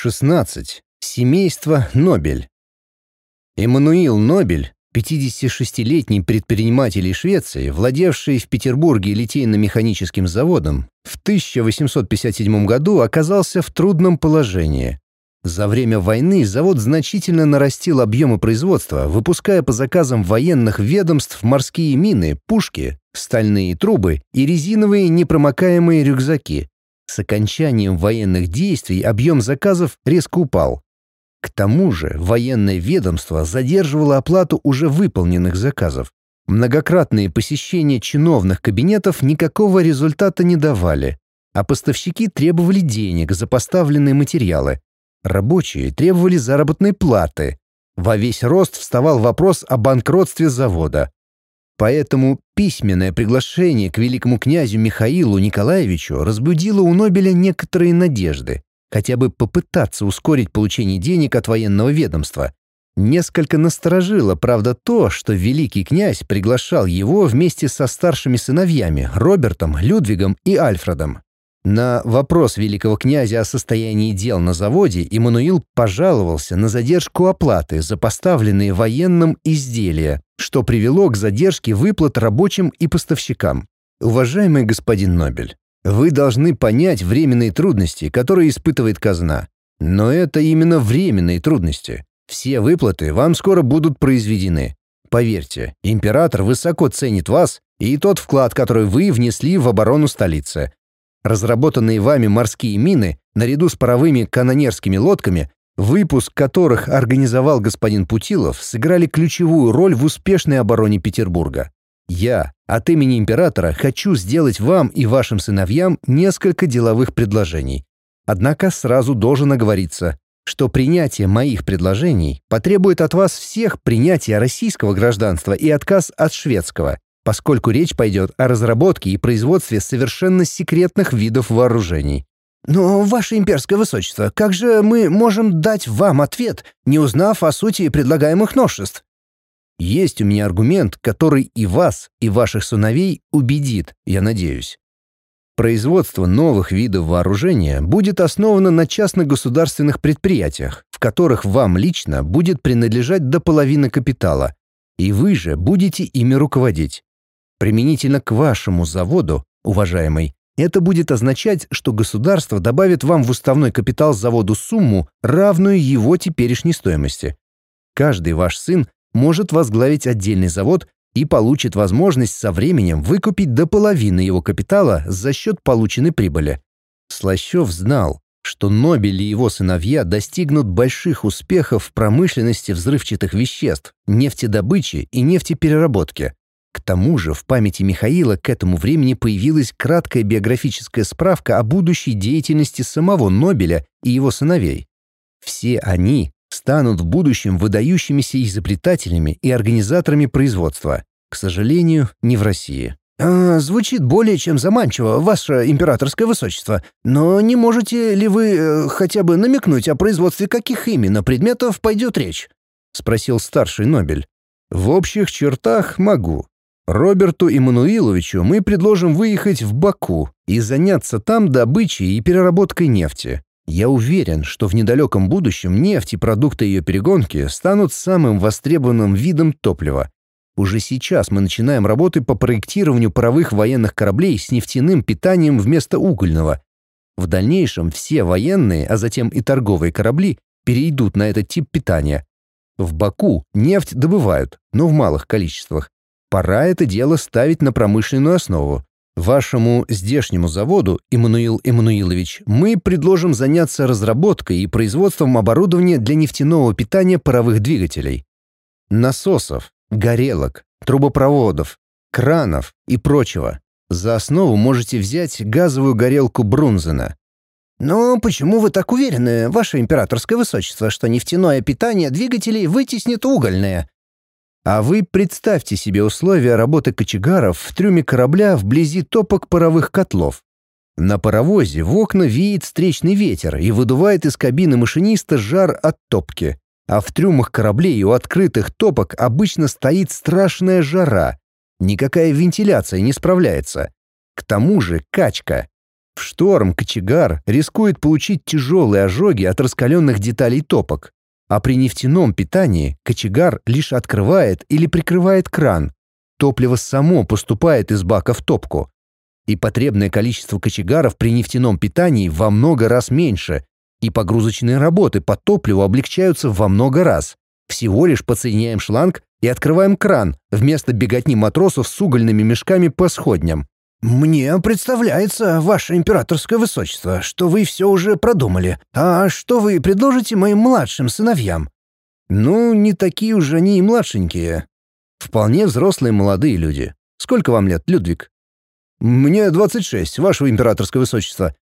16. Семейство Нобель. Эммануил Нобель, 56-летний предприниматель из Швеции, владевший в Петербурге литейно-механическим заводом, в 1857 году оказался в трудном положении. За время войны завод значительно нарастил объемы производства, выпуская по заказам военных ведомств морские мины, пушки, стальные трубы и резиновые непромокаемые рюкзаки. С окончанием военных действий объем заказов резко упал. К тому же военное ведомство задерживало оплату уже выполненных заказов. Многократные посещения чиновных кабинетов никакого результата не давали, а поставщики требовали денег за поставленные материалы, Рабочие требовали заработной платы. Во весь рост вставал вопрос о банкротстве завода. Поэтому письменное приглашение к великому князю Михаилу Николаевичу разбудило у Нобеля некоторые надежды, хотя бы попытаться ускорить получение денег от военного ведомства. Несколько насторожило, правда, то, что великий князь приглашал его вместе со старшими сыновьями Робертом, Людвигом и Альфредом. На вопрос великого князя о состоянии дел на заводе Иммануил пожаловался на задержку оплаты за поставленные военным изделия, что привело к задержке выплат рабочим и поставщикам. Уважаемый господин Нобель, вы должны понять временные трудности, которые испытывает казна. Но это именно временные трудности. Все выплаты вам скоро будут произведены. Поверьте, император высоко ценит вас и тот вклад, который вы внесли в оборону столицы. Разработанные вами морские мины, наряду с паровыми канонерскими лодками, выпуск которых организовал господин Путилов, сыграли ключевую роль в успешной обороне Петербурга. Я от имени императора хочу сделать вам и вашим сыновьям несколько деловых предложений. Однако сразу должен оговориться, что принятие моих предложений потребует от вас всех принятия российского гражданства и отказ от шведского поскольку речь пойдет о разработке и производстве совершенно секретных видов вооружений. «Но, ваше имперское высочество, как же мы можем дать вам ответ, не узнав о сути предлагаемых новшеств?» Есть у меня аргумент, который и вас, и ваших сыновей убедит, я надеюсь. Производство новых видов вооружения будет основано на частно-государственных предприятиях, в которых вам лично будет принадлежать до половины капитала, и вы же будете ими руководить. Применительно к вашему заводу, уважаемый, это будет означать, что государство добавит вам в уставной капитал заводу сумму, равную его теперешней стоимости. Каждый ваш сын может возглавить отдельный завод и получит возможность со временем выкупить до половины его капитала за счет полученной прибыли. Слащев знал, что Нобель и его сыновья достигнут больших успехов в промышленности взрывчатых веществ, нефтедобыче и нефтепереработке. К тому же в памяти Михаила к этому времени появилась краткая биографическая справка о будущей деятельности самого Нобеля и его сыновей. Все они станут в будущем выдающимися изобретателями и организаторами производства. К сожалению, не в России. А, «Звучит более чем заманчиво, ваше императорское высочество. Но не можете ли вы э, хотя бы намекнуть о производстве каких именно предметов пойдет речь?» — спросил старший Нобель. «В общих чертах могу. Роберту Иммануиловичу мы предложим выехать в Баку и заняться там добычей и переработкой нефти. Я уверен, что в недалеком будущем нефть и продукты ее перегонки станут самым востребованным видом топлива. Уже сейчас мы начинаем работы по проектированию паровых военных кораблей с нефтяным питанием вместо угольного. В дальнейшем все военные, а затем и торговые корабли перейдут на этот тип питания. В Баку нефть добывают, но в малых количествах. Пора это дело ставить на промышленную основу. Вашему здешнему заводу, Иммануил Эммануилович, мы предложим заняться разработкой и производством оборудования для нефтяного питания паровых двигателей. Насосов, горелок, трубопроводов, кранов и прочего. За основу можете взять газовую горелку Брунзена. «Но почему вы так уверены, ваше императорское высочество, что нефтяное питание двигателей вытеснит угольное?» А вы представьте себе условия работы кочегаров в трюме корабля вблизи топок паровых котлов. На паровозе в окна веет встречный ветер и выдувает из кабины машиниста жар от топки. А в трюмах кораблей у открытых топок обычно стоит страшная жара. Никакая вентиляция не справляется. К тому же качка. В шторм кочегар рискует получить тяжелые ожоги от раскаленных деталей топок, а при нефтяном питании кочегар лишь открывает или прикрывает кран. Топливо само поступает из бака в топку. И потребное количество кочегаров при нефтяном питании во много раз меньше, и погрузочные работы по топливу облегчаются во много раз. Всего лишь подсоединяем шланг и открываем кран вместо беготни матросов с угольными мешками по сходням. «Мне представляется, ваше императорское высочество, что вы все уже продумали. А что вы предложите моим младшим сыновьям?» «Ну, не такие уж они и младшенькие. Вполне взрослые молодые люди. Сколько вам лет, Людвиг?» «Мне 26, ваше императорское высочество.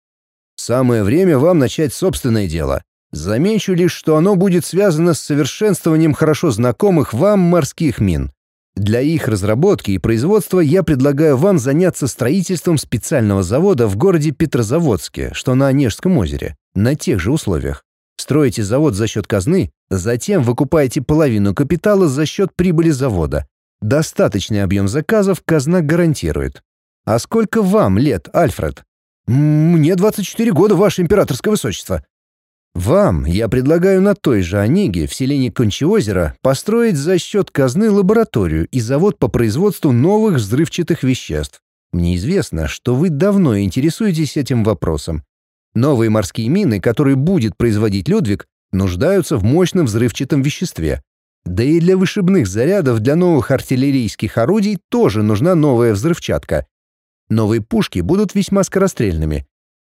Самое время вам начать собственное дело. Замечу лишь, что оно будет связано с совершенствованием хорошо знакомых вам морских мин. Для их разработки и производства я предлагаю вам заняться строительством специального завода в городе Петрозаводске, что на Онежском озере, на тех же условиях. Строите завод за счет казны, затем выкупаете половину капитала за счет прибыли завода. Достаточный объем заказов казна гарантирует. А сколько вам лет, Альфред? Мне 24 года, ваше императорское высочество. Вам я предлагаю на той же Онеге в селении Кончеозеро построить за счет казны лабораторию и завод по производству новых взрывчатых веществ. Мне известно, что вы давно интересуетесь этим вопросом. Новые морские мины, которые будет производить Людвиг, нуждаются в мощном взрывчатом веществе. Да и для вышибных зарядов для новых артиллерийских орудий тоже нужна новая взрывчатка. Новые пушки будут весьма скорострельными.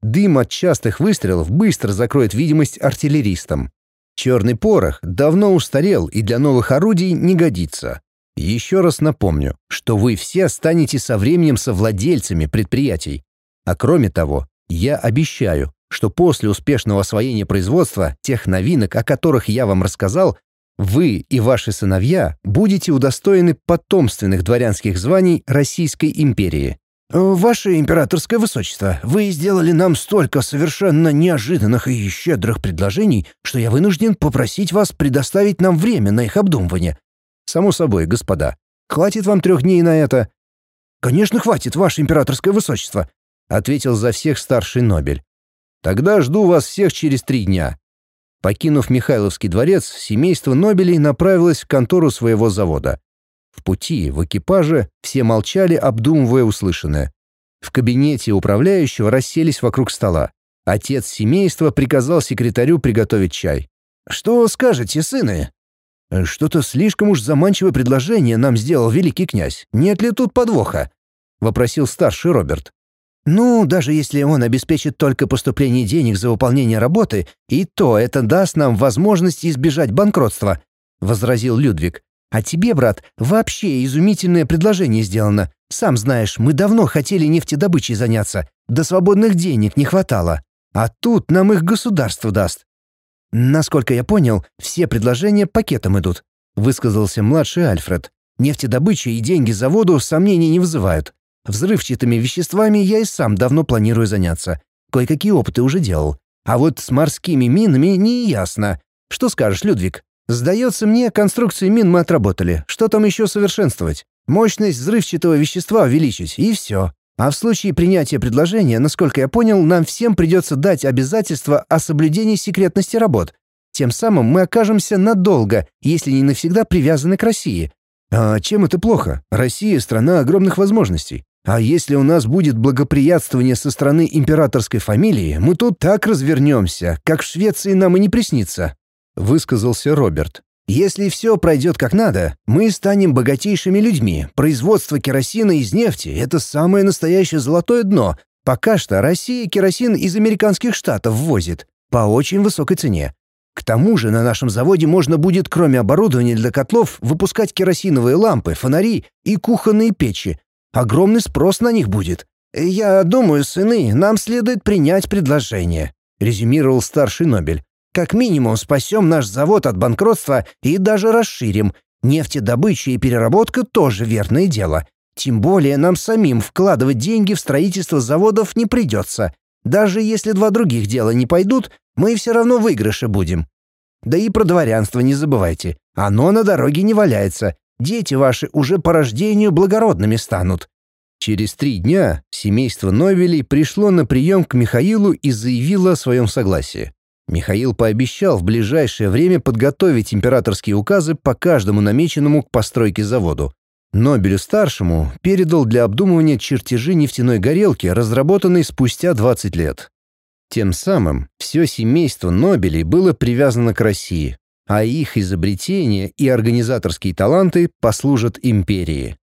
Дым от частых выстрелов быстро закроет видимость артиллеристам. Черный порох давно устарел и для новых орудий не годится. Еще раз напомню, что вы все станете со временем совладельцами предприятий. А кроме того, я обещаю, что после успешного освоения производства тех новинок, о которых я вам рассказал, вы и ваши сыновья будете удостоены потомственных дворянских званий Российской империи. «Ваше императорское высочество, вы сделали нам столько совершенно неожиданных и щедрых предложений, что я вынужден попросить вас предоставить нам время на их обдумывание». «Само собой, господа. Хватит вам трех дней на это?» «Конечно, хватит, ваше императорское высочество», — ответил за всех старший Нобель. «Тогда жду вас всех через три дня». Покинув Михайловский дворец, семейство Нобелей направилось в контору своего завода. В пути, в экипаже все молчали, обдумывая услышанное. В кабинете управляющего расселись вокруг стола. Отец семейства приказал секретарю приготовить чай. «Что скажете, сыны?» «Что-то слишком уж заманчивое предложение нам сделал великий князь. Нет ли тут подвоха?» — вопросил старший Роберт. «Ну, даже если он обеспечит только поступление денег за выполнение работы, и то это даст нам возможность избежать банкротства», — возразил Людвиг. А тебе, брат, вообще изумительное предложение сделано. Сам знаешь, мы давно хотели нефтедобычей заняться, да свободных денег не хватало. А тут нам их государство даст. Насколько я понял, все предложения пакетом идут, высказался младший Альфред. Нефтедобыча и деньги за воду сомнений не вызывают. Взрывчатыми веществами я и сам давно планирую заняться. Кое-какие опыты уже делал. А вот с морскими минами не ясно. Что скажешь, Людвиг? Сдается мне, конструкции мин мы отработали. Что там еще совершенствовать? Мощность взрывчатого вещества увеличить, и все. А в случае принятия предложения, насколько я понял, нам всем придется дать обязательство о соблюдении секретности работ. Тем самым мы окажемся надолго, если не навсегда привязаны к России. А чем это плохо? Россия — страна огромных возможностей. А если у нас будет благоприятствование со стороны императорской фамилии, мы тут так развернемся, как в Швеции нам и не приснится высказался Роберт. Если все пройдет как надо, мы станем богатейшими людьми. Производство керосина из нефти — это самое настоящее золотое дно. Пока что Россия керосин из американских штатов ввозит по очень высокой цене. К тому же на нашем заводе можно будет, кроме оборудования для котлов, выпускать керосиновые лампы, фонари и кухонные печи. Огромный спрос на них будет. «Я думаю, сыны, нам следует принять предложение», — резюмировал старший Нобель. Как минимум спасем наш завод от банкротства и даже расширим. Нефтедобыча и переработка тоже верное дело. Тем более нам самим вкладывать деньги в строительство заводов не придется. Даже если два других дела не пойдут, мы все равно в выигрыше будем. Да и про дворянство не забывайте. Оно на дороге не валяется. Дети ваши уже по рождению благородными станут. Через три дня семейство Нобелей пришло на прием к Михаилу и заявило о своем согласии. Михаил пообещал в ближайшее время подготовить императорские указы по каждому намеченному к постройке заводу. Нобелю-старшему передал для обдумывания чертежи нефтяной горелки, разработанной спустя 20 лет. Тем самым все семейство Нобелей было привязано к России, а их изобретения и организаторские таланты послужат империи.